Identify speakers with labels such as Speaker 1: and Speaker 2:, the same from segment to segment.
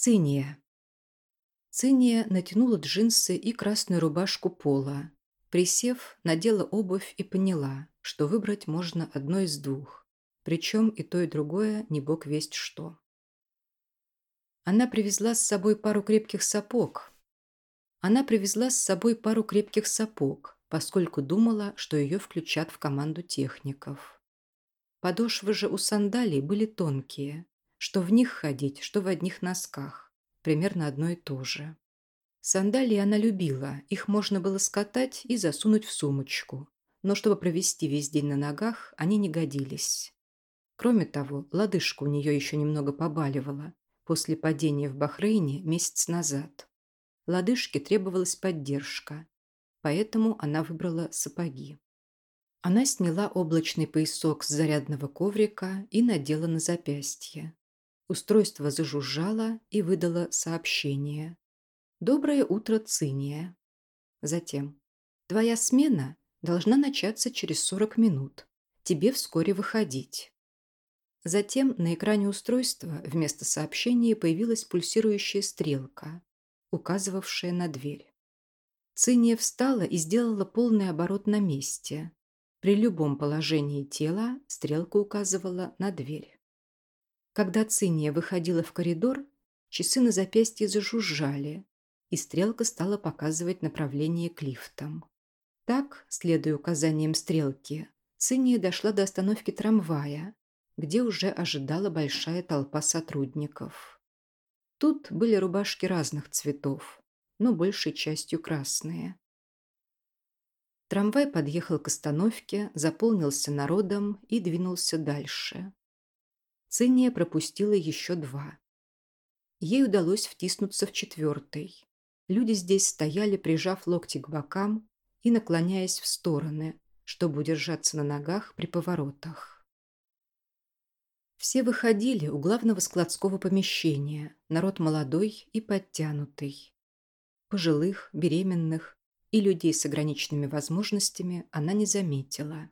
Speaker 1: Циния. Циния натянула джинсы и красную рубашку пола. Присев, надела обувь и поняла, что выбрать можно одно из двух. Причем и то, и другое не бог весть что. Она привезла с собой пару крепких сапог. Она привезла с собой пару крепких сапог, поскольку думала, что ее включат в команду техников. Подошвы же у сандалий были тонкие, что в них ходить, что в одних носках. Примерно одно и то же. Сандалии она любила, их можно было скатать и засунуть в сумочку, но чтобы провести весь день на ногах, они не годились. Кроме того, лодыжка у нее еще немного побаливала после падения в Бахрейне месяц назад. Лодыжке требовалась поддержка, поэтому она выбрала сапоги. Она сняла облачный поясок с зарядного коврика и надела на запястье. Устройство зажужжало и выдало сообщение. «Доброе утро, Циния». Затем. «Твоя смена должна начаться через 40 минут. Тебе вскоре выходить». Затем на экране устройства вместо сообщения появилась пульсирующая стрелка, указывавшая на дверь. Циния встала и сделала полный оборот на месте. При любом положении тела стрелка указывала на дверь. Когда Циния выходила в коридор, часы на запястье зажужжали, и стрелка стала показывать направление к лифтам. Так, следуя указаниям стрелки, Циния дошла до остановки трамвая, где уже ожидала большая толпа сотрудников. Тут были рубашки разных цветов, но большей частью красные. Трамвай подъехал к остановке, заполнился народом и двинулся дальше. Циния пропустила еще два. Ей удалось втиснуться в четвертый. Люди здесь стояли, прижав локти к бокам и наклоняясь в стороны, чтобы удержаться на ногах при поворотах. Все выходили у главного складского помещения, народ молодой и подтянутый. Пожилых, беременных и людей с ограниченными возможностями она не заметила.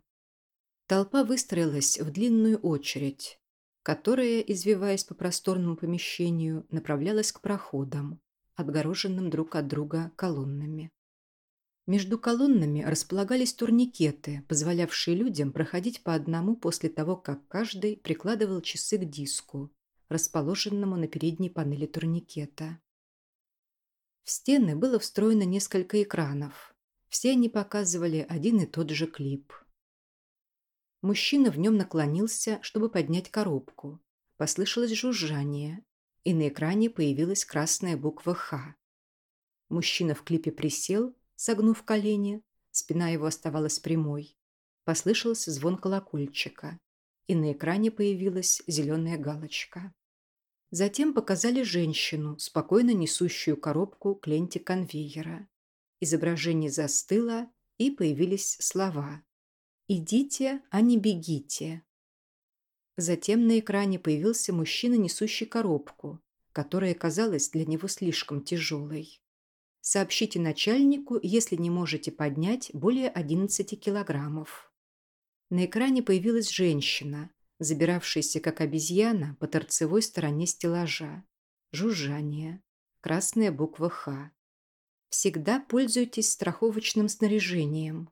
Speaker 1: Толпа выстроилась в длинную очередь, которая, извиваясь по просторному помещению, направлялась к проходам, отгороженным друг от друга колоннами. Между колоннами располагались турникеты, позволявшие людям проходить по одному после того, как каждый прикладывал часы к диску, расположенному на передней панели турникета. В стены было встроено несколько экранов. Все они показывали один и тот же клип – Мужчина в нем наклонился, чтобы поднять коробку. Послышалось жужжание, и на экране появилась красная буква «Х». Мужчина в клипе присел, согнув колени, спина его оставалась прямой. Послышался звон колокольчика, и на экране появилась зеленая галочка. Затем показали женщину, спокойно несущую коробку к ленте конвейера. Изображение застыло, и появились слова «Идите, а не бегите». Затем на экране появился мужчина, несущий коробку, которая казалась для него слишком тяжелой. Сообщите начальнику, если не можете поднять более 11 килограммов. На экране появилась женщина, забиравшаяся как обезьяна по торцевой стороне стеллажа. Жужжание. Красная буква «Х». Всегда пользуйтесь страховочным снаряжением.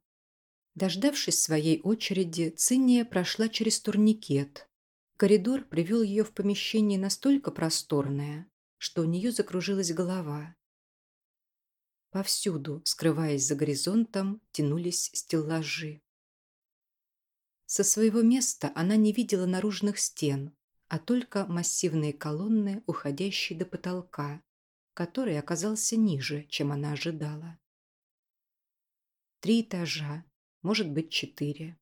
Speaker 1: Дождавшись своей очереди, Циния прошла через турникет. Коридор привел ее в помещение настолько просторное, что у нее закружилась голова. Повсюду, скрываясь за горизонтом, тянулись стеллажи. Со своего места она не видела наружных стен, а только массивные колонны, уходящие до потолка, который оказался ниже, чем она ожидала. Три этажа, может быть, четыре.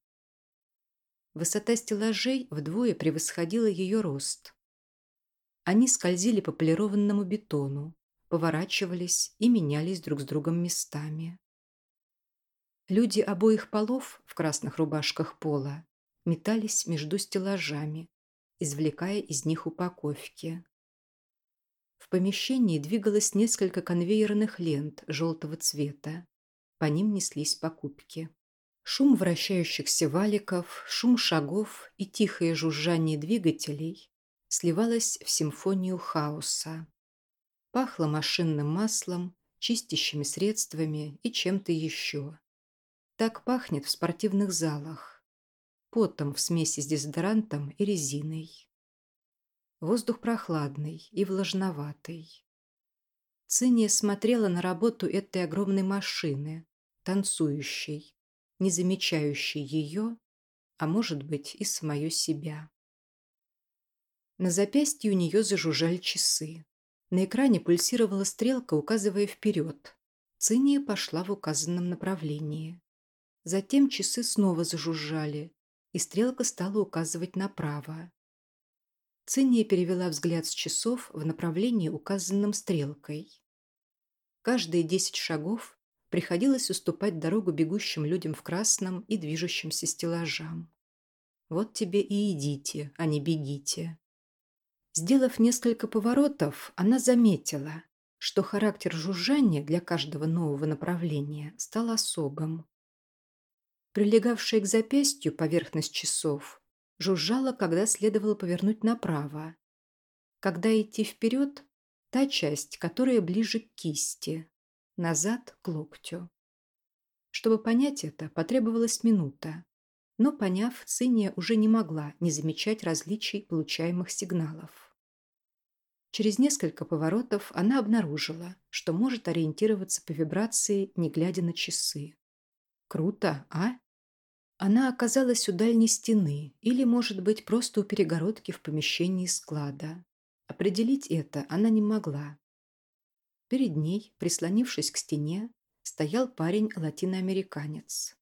Speaker 1: Высота стеллажей вдвое превосходила ее рост. Они скользили по полированному бетону, поворачивались и менялись друг с другом местами. Люди обоих полов в красных рубашках пола метались между стеллажами, извлекая из них упаковки. В помещении двигалось несколько конвейерных лент желтого цвета. По ним неслись покупки. Шум вращающихся валиков, шум шагов и тихое жужжание двигателей сливалось в симфонию хаоса. Пахло машинным маслом, чистящими средствами и чем-то еще. Так пахнет в спортивных залах. Потом в смеси с дезодорантом и резиной. Воздух прохладный и влажноватый. Циния смотрела на работу этой огромной машины, танцующей, не замечающей ее, а может быть и самое себя. На запястье у нее зажужжали часы. На экране пульсировала стрелка, указывая вперед. Циния пошла в указанном направлении. Затем часы снова зажужжали, и стрелка стала указывать направо. Циния перевела взгляд с часов в направлении, указанном стрелкой. Каждые десять шагов приходилось уступать дорогу бегущим людям в красном и движущимся стеллажам. Вот тебе и идите, а не бегите. Сделав несколько поворотов, она заметила, что характер жужжания для каждого нового направления стал особым. Прилегавшая к запястью поверхность часов жужжала, когда следовало повернуть направо. Когда идти вперед, та часть, которая ближе к кисти, назад к локтю. Чтобы понять это, потребовалась минута. Но, поняв, Циния уже не могла не замечать различий получаемых сигналов. Через несколько поворотов она обнаружила, что может ориентироваться по вибрации, не глядя на часы. Круто, а? Она оказалась у дальней стены или, может быть, просто у перегородки в помещении склада. Определить это она не могла. Перед ней, прислонившись к стене, стоял парень-латиноамериканец.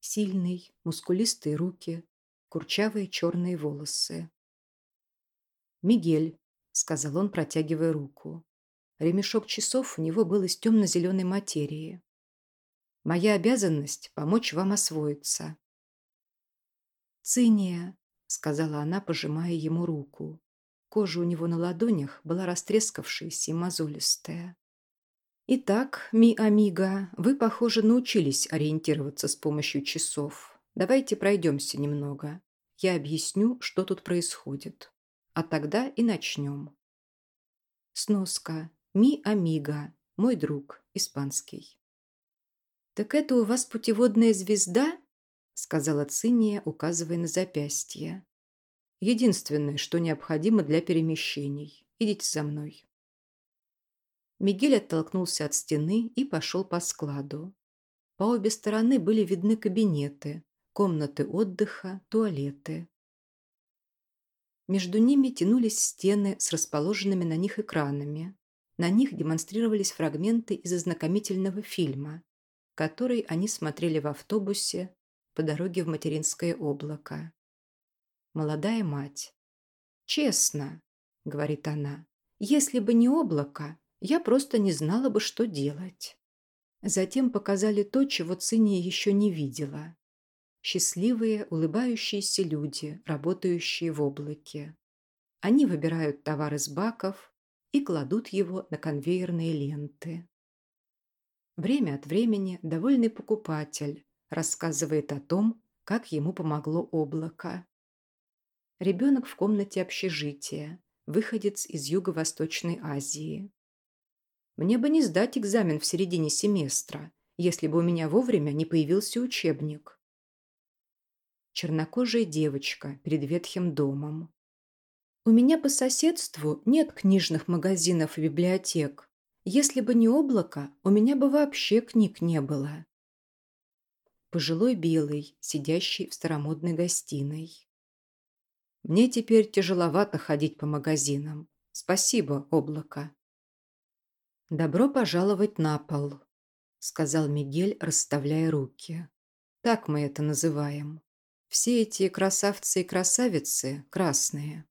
Speaker 1: Сильный, мускулистые руки, курчавые черные волосы. «Мигель», — сказал он, протягивая руку. Ремешок часов у него был из темно-зеленой материи. «Моя обязанность — помочь вам освоиться». «Циния», — сказала она, пожимая ему руку. Кожа у него на ладонях была растрескавшаяся и мозолистая. «Итак, ми амиго, вы, похоже, научились ориентироваться с помощью часов. Давайте пройдемся немного. Я объясню, что тут происходит. А тогда и начнем». Сноска. Ми амиго. Мой друг. Испанский. «Так это у вас путеводная звезда?» сказала Циния, указывая на запястье. Единственное, что необходимо для перемещений. Идите за мной. Мигель оттолкнулся от стены и пошел по складу. По обе стороны были видны кабинеты, комнаты отдыха, туалеты. Между ними тянулись стены с расположенными на них экранами. На них демонстрировались фрагменты из ознакомительного фильма, который они смотрели в автобусе по дороге в материнское облако молодая мать. «Честно», — говорит она, — «если бы не облако, я просто не знала бы, что делать». Затем показали то, чего Циния еще не видела. Счастливые, улыбающиеся люди, работающие в облаке. Они выбирают товар из баков и кладут его на конвейерные ленты. Время от времени довольный покупатель рассказывает о том, как ему помогло облако. Ребенок в комнате общежития, выходец из Юго-Восточной Азии. Мне бы не сдать экзамен в середине семестра, если бы у меня вовремя не появился учебник. Чернокожая девочка перед ветхим домом. У меня по соседству нет книжных магазинов и библиотек. Если бы не облако, у меня бы вообще книг не было. Пожилой белый, сидящий в старомодной гостиной. Мне теперь тяжеловато ходить по магазинам. Спасибо, облако. Добро пожаловать на пол, сказал Мигель, расставляя руки. Так мы это называем. Все эти красавцы и красавицы красные.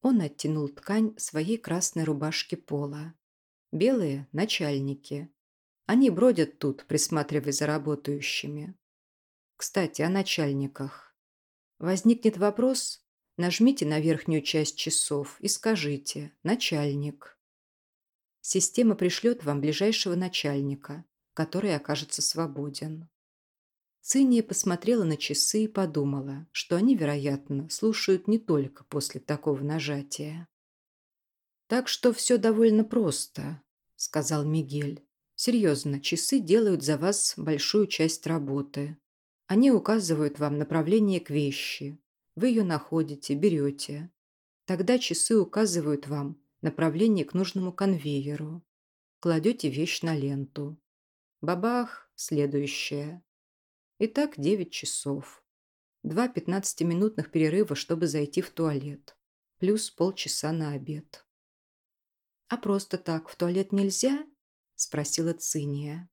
Speaker 1: Он оттянул ткань своей красной рубашки пола. Белые – начальники. Они бродят тут, присматривая за работающими. Кстати, о начальниках. Возникнет вопрос, Нажмите на верхнюю часть часов и скажите «Начальник». Система пришлет вам ближайшего начальника, который окажется свободен. Циния посмотрела на часы и подумала, что они, вероятно, слушают не только после такого нажатия. Так что все довольно просто, сказал Мигель. Серьезно, часы делают за вас большую часть работы. Они указывают вам направление к вещи. Вы ее находите, берете. Тогда часы указывают вам направление к нужному конвейеру. Кладете вещь на ленту. Бабах, следующее. Итак, 9 часов. Два 15-минутных перерыва, чтобы зайти в туалет. Плюс полчаса на обед. «А просто так в туалет нельзя?» – спросила Циния.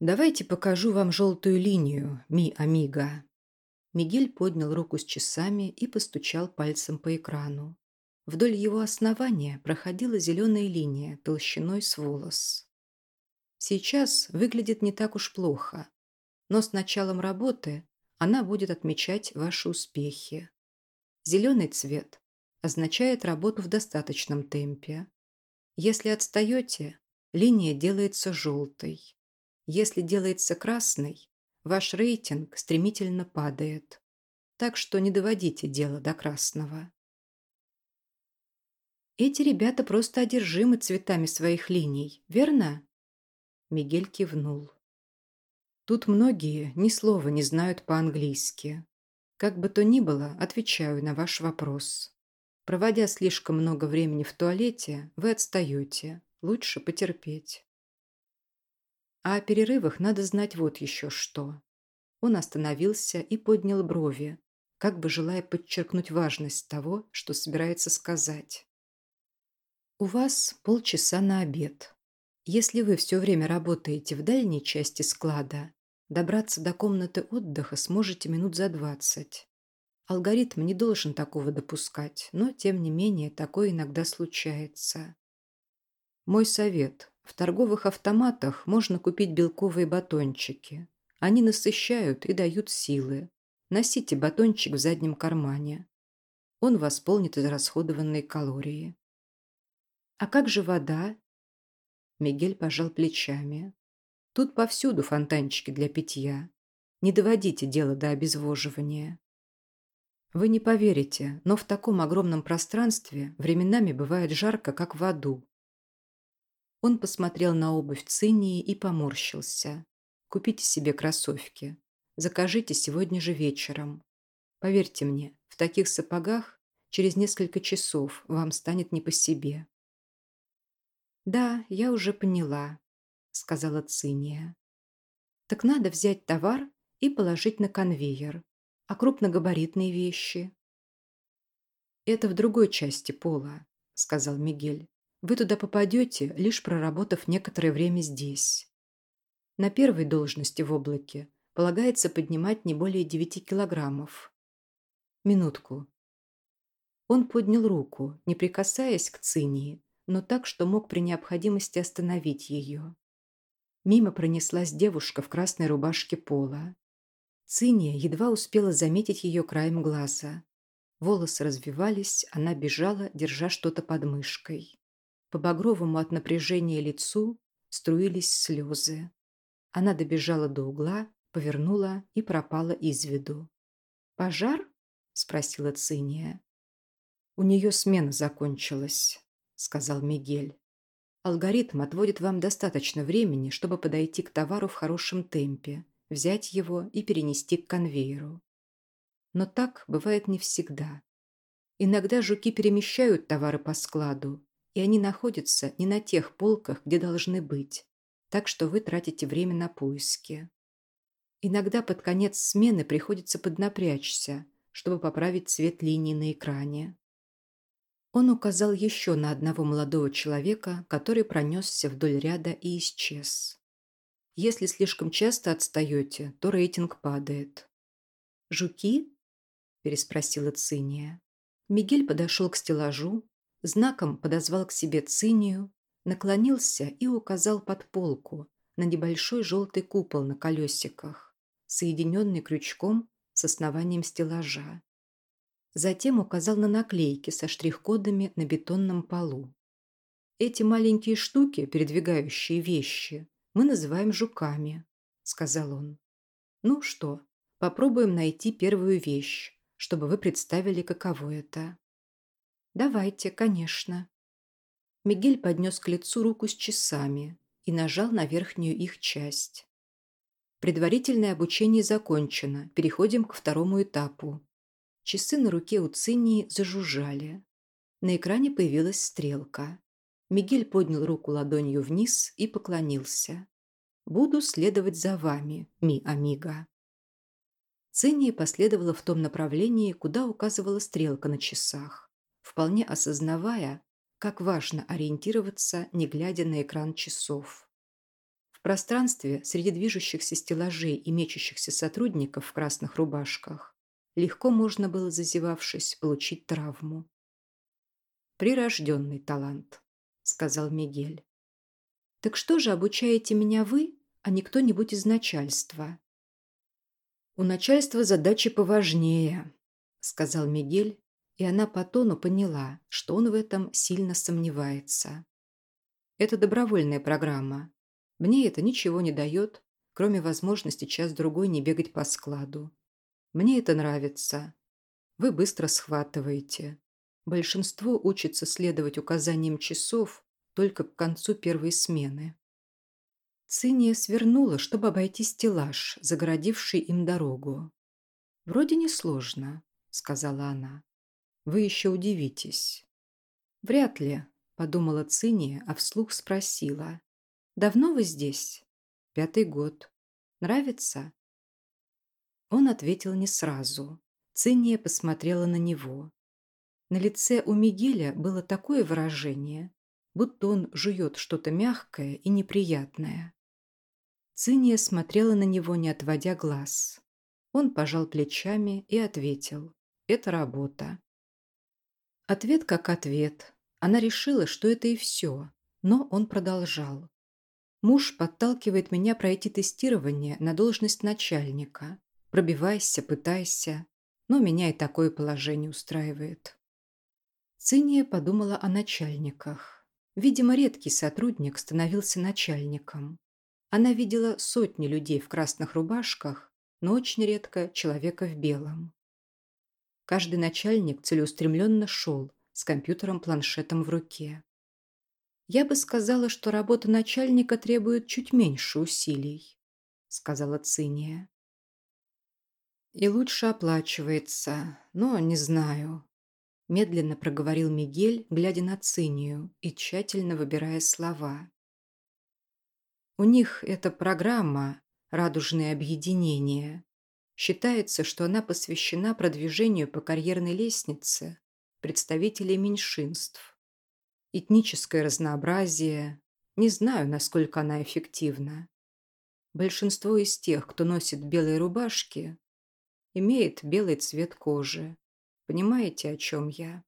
Speaker 1: «Давайте покажу вам желтую линию, ми амиго». Мигель поднял руку с часами и постучал пальцем по экрану. Вдоль его основания проходила зеленая линия толщиной с волос. Сейчас выглядит не так уж плохо, но с началом работы она будет отмечать ваши успехи. Зеленый цвет означает работу в достаточном темпе. Если отстаете, линия делается желтой. Если делается красной, ваш рейтинг стремительно падает. Так что не доводите дело до красного. Эти ребята просто одержимы цветами своих линий, верно? Мигель кивнул. Тут многие ни слова не знают по-английски. Как бы то ни было, отвечаю на ваш вопрос. Проводя слишком много времени в туалете, вы отстаете. Лучше потерпеть. А о перерывах надо знать вот еще что. Он остановился и поднял брови, как бы желая подчеркнуть важность того, что собирается сказать. У вас полчаса на обед. Если вы все время работаете в дальней части склада, добраться до комнаты отдыха сможете минут за двадцать. Алгоритм не должен такого допускать, но, тем не менее, такое иногда случается. Мой совет. В торговых автоматах можно купить белковые батончики. Они насыщают и дают силы. Носите батончик в заднем кармане. Он восполнит израсходованные калории. А как же вода? Мигель пожал плечами. Тут повсюду фонтанчики для питья. Не доводите дело до обезвоживания. Вы не поверите, но в таком огромном пространстве временами бывает жарко, как в аду. Он посмотрел на обувь Цинии и поморщился. Купите себе кроссовки. Закажите сегодня же вечером. Поверьте мне, в таких сапогах через несколько часов вам станет не по себе. «Да, я уже поняла», — сказала Циния. «Так надо взять товар и положить на конвейер, а крупногабаритные вещи? Это в другой части пола, сказал Мигель. Вы туда попадете, лишь проработав некоторое время здесь. На первой должности в облаке полагается поднимать не более 9 килограммов. Минутку. Он поднял руку, не прикасаясь к цинии, но так, что мог при необходимости остановить ее. Мимо пронеслась девушка в красной рубашке пола. Циния едва успела заметить ее краем глаза. Волосы развивались, она бежала, держа что-то под мышкой. По багровому от напряжения лицу струились слезы. Она добежала до угла, повернула и пропала из виду. «Пожар?» – спросила Циния. «У нее смена закончилась», – сказал Мигель. «Алгоритм отводит вам достаточно времени, чтобы подойти к товару в хорошем темпе взять его и перенести к конвейеру. Но так бывает не всегда. Иногда жуки перемещают товары по складу, и они находятся не на тех полках, где должны быть, так что вы тратите время на поиски. Иногда под конец смены приходится поднапрячься, чтобы поправить цвет линии на экране. Он указал еще на одного молодого человека, который пронесся вдоль ряда и исчез. Если слишком часто отстаете, то рейтинг падает. «Жуки?» – переспросила Циния. Мигель подошел к стеллажу, знаком подозвал к себе Цинию, наклонился и указал под полку на небольшой желтый купол на колесиках, соединенный крючком с основанием стеллажа. Затем указал на наклейки со штрих-кодами на бетонном полу. Эти маленькие штуки, передвигающие вещи, мы называем жуками», — сказал он. «Ну что, попробуем найти первую вещь, чтобы вы представили, каково это». «Давайте, конечно», Мигель поднес к лицу руку с часами и нажал на верхнюю их часть. Предварительное обучение закончено. Переходим к второму этапу. Часы на руке у Цинии зажужжали. На экране появилась стрелка. Мигель поднял руку ладонью вниз и поклонился. «Буду следовать за вами, ми амиго». Цинния последовала в том направлении, куда указывала стрелка на часах, вполне осознавая, как важно ориентироваться, не глядя на экран часов. В пространстве среди движущихся стеллажей и мечущихся сотрудников в красных рубашках легко можно было, зазевавшись, получить травму. Прирожденный талант сказал Мигель. «Так что же обучаете меня вы, а не кто-нибудь из начальства?» «У начальства задачи поважнее», — сказал Мигель, и она по тону поняла, что он в этом сильно сомневается. «Это добровольная программа. Мне это ничего не дает, кроме возможности час-другой не бегать по складу. Мне это нравится. Вы быстро схватываете. Большинство учится следовать указаниям часов только к концу первой смены. Циния свернула, чтобы обойти стеллаж, загородивший им дорогу. «Вроде несложно», — сказала она. «Вы еще удивитесь». «Вряд ли», — подумала Циния, а вслух спросила. «Давно вы здесь?» «Пятый год. Нравится?» Он ответил не сразу. Циния посмотрела на него. На лице у Мигеля было такое выражение, будто он жует что-то мягкое и неприятное. Циния смотрела на него, не отводя глаз. Он пожал плечами и ответил. «Это работа». Ответ как ответ. Она решила, что это и все, но он продолжал. «Муж подталкивает меня пройти тестирование на должность начальника. Пробивайся, пытайся, но меня и такое положение устраивает». Циния подумала о начальниках. Видимо, редкий сотрудник становился начальником. Она видела сотни людей в красных рубашках, но очень редко человека в белом. Каждый начальник целеустремленно шел с компьютером-планшетом в руке. «Я бы сказала, что работа начальника требует чуть меньше усилий», — сказала Циния. «И лучше оплачивается, но не знаю медленно проговорил Мигель, глядя на Цинию и тщательно выбирая слова. У них эта программа «Радужное объединение». Считается, что она посвящена продвижению по карьерной лестнице представителей меньшинств. Этническое разнообразие. Не знаю, насколько она эффективна. Большинство из тех, кто носит белые рубашки, имеет белый цвет кожи. Понимаете, о чем я?»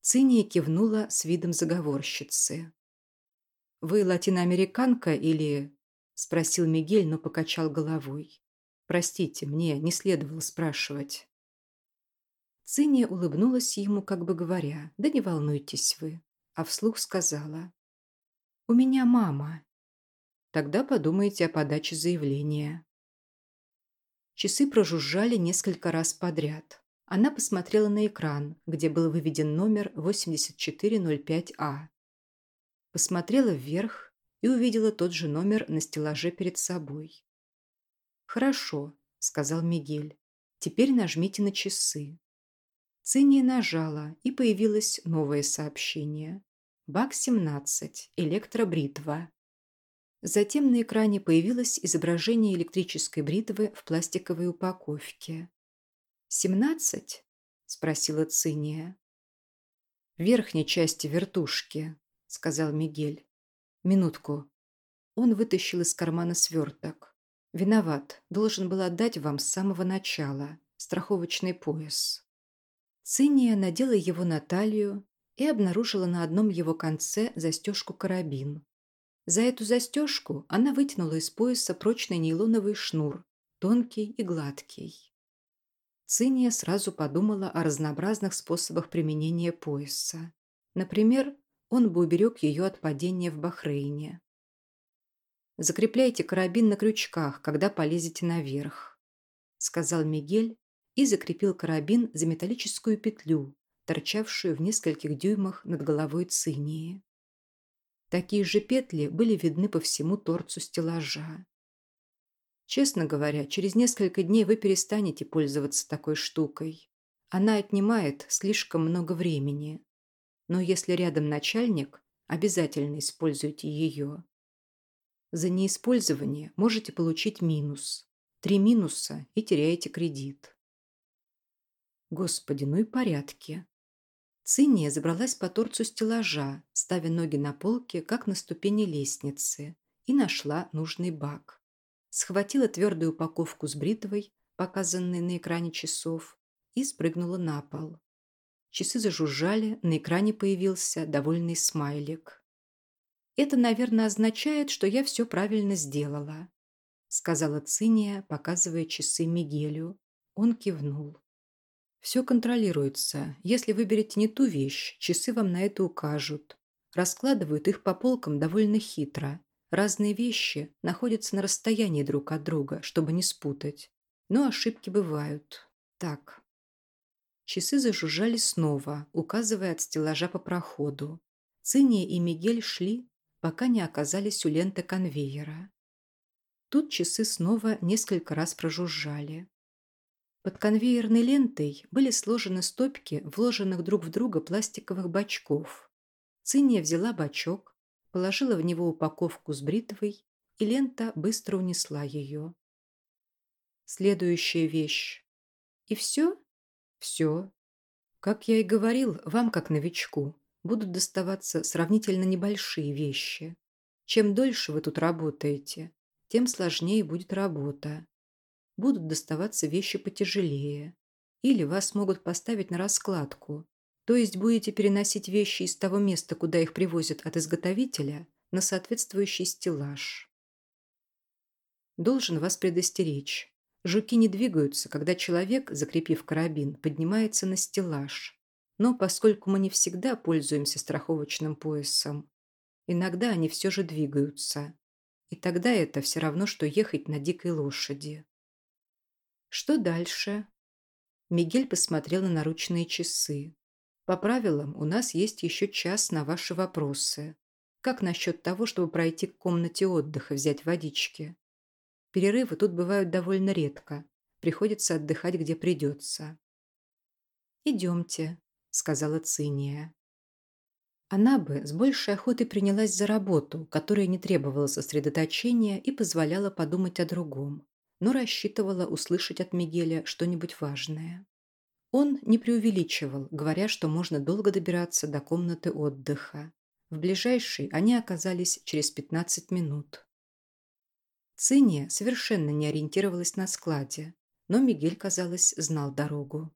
Speaker 1: Циния кивнула с видом заговорщицы. «Вы латиноамериканка или...» – спросил Мигель, но покачал головой. «Простите, мне не следовало спрашивать». Циния улыбнулась ему, как бы говоря, «Да не волнуйтесь вы», а вслух сказала. «У меня мама». «Тогда подумайте о подаче заявления». Часы прожужжали несколько раз подряд. Она посмотрела на экран, где был выведен номер 8405А. Посмотрела вверх и увидела тот же номер на стеллаже перед собой. «Хорошо», — сказал Мигель. «Теперь нажмите на часы». Циния нажала, и появилось новое сообщение. БАК-17, электробритва. Затем на экране появилось изображение электрической бритвы в пластиковой упаковке. «Семнадцать?» – спросила Циния. «В верхней части вертушки», – сказал Мигель. «Минутку». Он вытащил из кармана сверток. «Виноват. Должен был отдать вам с самого начала. Страховочный пояс». Циния надела его на талию и обнаружила на одном его конце застежку карабин. За эту застежку она вытянула из пояса прочный нейлоновый шнур, тонкий и гладкий. Циния сразу подумала о разнообразных способах применения пояса. Например, он бы уберег ее от падения в Бахрейне. «Закрепляйте карабин на крючках, когда полезете наверх», — сказал Мигель и закрепил карабин за металлическую петлю, торчавшую в нескольких дюймах над головой цинии. Такие же петли были видны по всему торцу стеллажа. Честно говоря, через несколько дней вы перестанете пользоваться такой штукой. Она отнимает слишком много времени. Но если рядом начальник, обязательно используйте ее. За неиспользование можете получить минус. Три минуса и теряете кредит. Господи, ну и порядки. Циния забралась по торцу стеллажа, ставя ноги на полке, как на ступени лестницы, и нашла нужный бак. Схватила твердую упаковку с бритвой, показанной на экране часов, и спрыгнула на пол. Часы зажужжали, на экране появился довольный смайлик. «Это, наверное, означает, что я все правильно сделала», сказала Циния, показывая часы Мигелю. Он кивнул. Все контролируется. Если выберете не ту вещь, часы вам на это укажут. Раскладывают их по полкам довольно хитро. Разные вещи находятся на расстоянии друг от друга, чтобы не спутать. Но ошибки бывают. Так. Часы зажужжали снова, указывая от стеллажа по проходу. Циния и Мигель шли, пока не оказались у ленты конвейера. Тут часы снова несколько раз прожужжали. Под конвейерной лентой были сложены стопки вложенных друг в друга пластиковых бачков. Циния взяла бачок, положила в него упаковку с бритвой, и лента быстро унесла ее. Следующая вещь. И все? Все. Как я и говорил, вам, как новичку, будут доставаться сравнительно небольшие вещи. Чем дольше вы тут работаете, тем сложнее будет работа будут доставаться вещи потяжелее. Или вас могут поставить на раскладку, то есть будете переносить вещи из того места, куда их привозят от изготовителя, на соответствующий стеллаж. Должен вас предостеречь. Жуки не двигаются, когда человек, закрепив карабин, поднимается на стеллаж. Но поскольку мы не всегда пользуемся страховочным поясом, иногда они все же двигаются. И тогда это все равно, что ехать на дикой лошади. Что дальше? Мигель посмотрел на наручные часы. По правилам, у нас есть еще час на ваши вопросы. Как насчет того, чтобы пройти к комнате отдыха, взять водички? Перерывы тут бывают довольно редко. Приходится отдыхать, где придется. «Идемте», — сказала Циния. Она бы с большей охотой принялась за работу, которая не требовала сосредоточения и позволяла подумать о другом но рассчитывала услышать от Мигеля что-нибудь важное. Он не преувеличивал, говоря, что можно долго добираться до комнаты отдыха. В ближайшей они оказались через 15 минут. Циния совершенно не ориентировалась на складе, но Мигель, казалось, знал дорогу.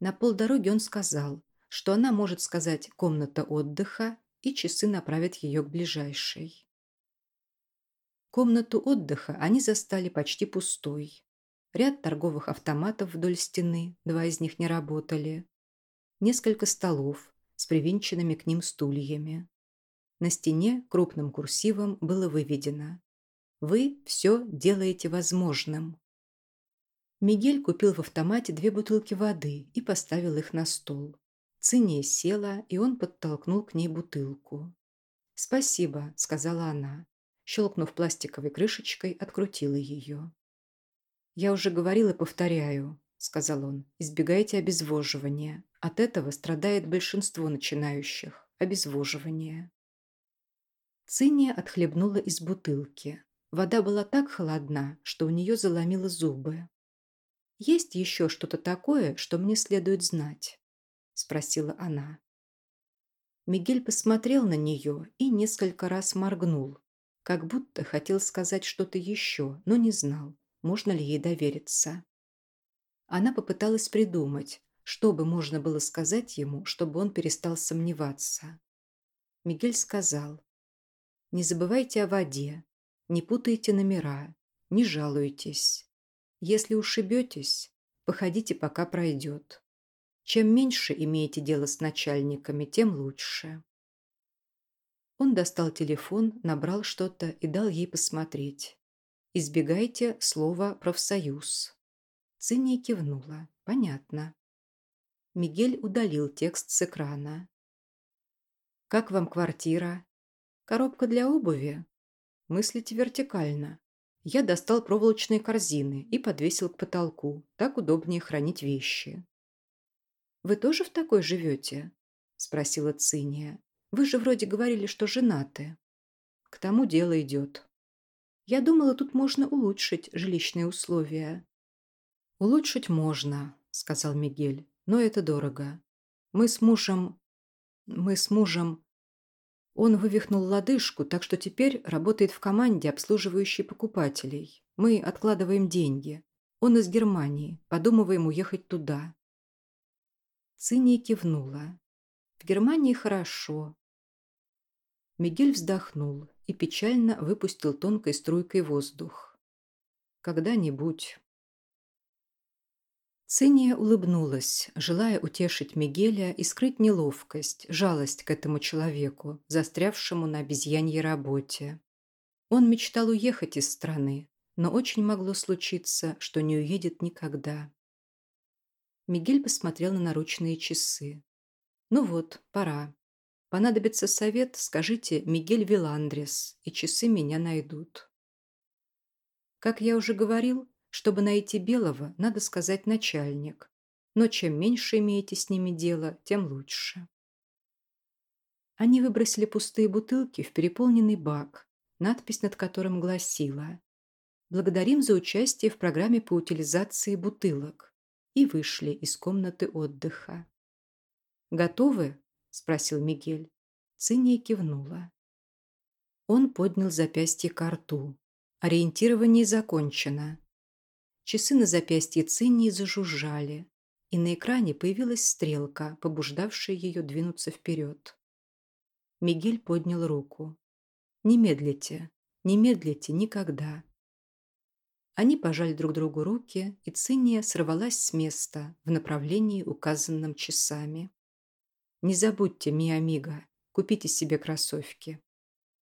Speaker 1: На полдороги он сказал, что она может сказать «комната отдыха», и часы направят ее к ближайшей. Комнату отдыха они застали почти пустой. Ряд торговых автоматов вдоль стены, два из них не работали. Несколько столов с привинченными к ним стульями. На стене крупным курсивом было выведено «Вы все делаете возможным». Мигель купил в автомате две бутылки воды и поставил их на стол. Циния села, и он подтолкнул к ней бутылку. «Спасибо», — сказала она щелкнув пластиковой крышечкой, открутила ее. «Я уже говорил и повторяю», — сказал он, — «избегайте обезвоживания. От этого страдает большинство начинающих. Обезвоживание». Циния отхлебнула из бутылки. Вода была так холодна, что у нее заломило зубы. «Есть еще что-то такое, что мне следует знать?» – спросила она. Мигель посмотрел на нее и несколько раз моргнул, как будто хотел сказать что-то еще, но не знал, можно ли ей довериться. Она попыталась придумать, что бы можно было сказать ему, чтобы он перестал сомневаться. Мигель сказал, «Не забывайте о воде, не путайте номера, не жалуйтесь. Если ушибетесь, походите, пока пройдет. Чем меньше имеете дело с начальниками, тем лучше». Он достал телефон, набрал что-то и дал ей посмотреть. «Избегайте слова «профсоюз». Цинния кивнула. «Понятно». Мигель удалил текст с экрана. «Как вам квартира? Коробка для обуви? Мыслите вертикально. Я достал проволочные корзины и подвесил к потолку. Так удобнее хранить вещи». «Вы тоже в такой живете?» – спросила Циния. «Вы же вроде говорили, что женаты». «К тому дело идет». «Я думала, тут можно улучшить жилищные условия». «Улучшить можно», – сказал Мигель но это дорого. Мы с мужем... Мы с мужем... Он вывихнул лодыжку, так что теперь работает в команде, обслуживающей покупателей. Мы откладываем деньги. Он из Германии. Подумываем уехать туда. Циния кивнула. В Германии хорошо. Мигель вздохнул и печально выпустил тонкой струйкой воздух. Когда-нибудь... Циния улыбнулась, желая утешить Мигеля и скрыть неловкость, жалость к этому человеку, застрявшему на обезьяньей работе. Он мечтал уехать из страны, но очень могло случиться, что не уедет никогда. Мигель посмотрел на наручные часы. «Ну вот, пора. Понадобится совет, скажите Мигель Виландрес, и часы меня найдут». Как я уже говорил, чтобы найти Белого, надо сказать начальник. Но чем меньше имеете с ними дело, тем лучше. Они выбросили пустые бутылки в переполненный бак, надпись над которым гласила «Благодарим за участие в программе по утилизации бутылок» и вышли из комнаты отдыха. «Готовы?» – спросил Мигель. Циния кивнула. Он поднял запястье к рту. Ориентирование закончено. Часы на запястье Цинни зажужжали, и на экране появилась стрелка, побуждавшая ее двинуться вперед. Мигель поднял руку. «Не медлите, не медлите никогда». Они пожали друг другу руки, и Цинния сорвалась с места в направлении, указанном часами. «Не забудьте, ми амиго, купите себе кроссовки».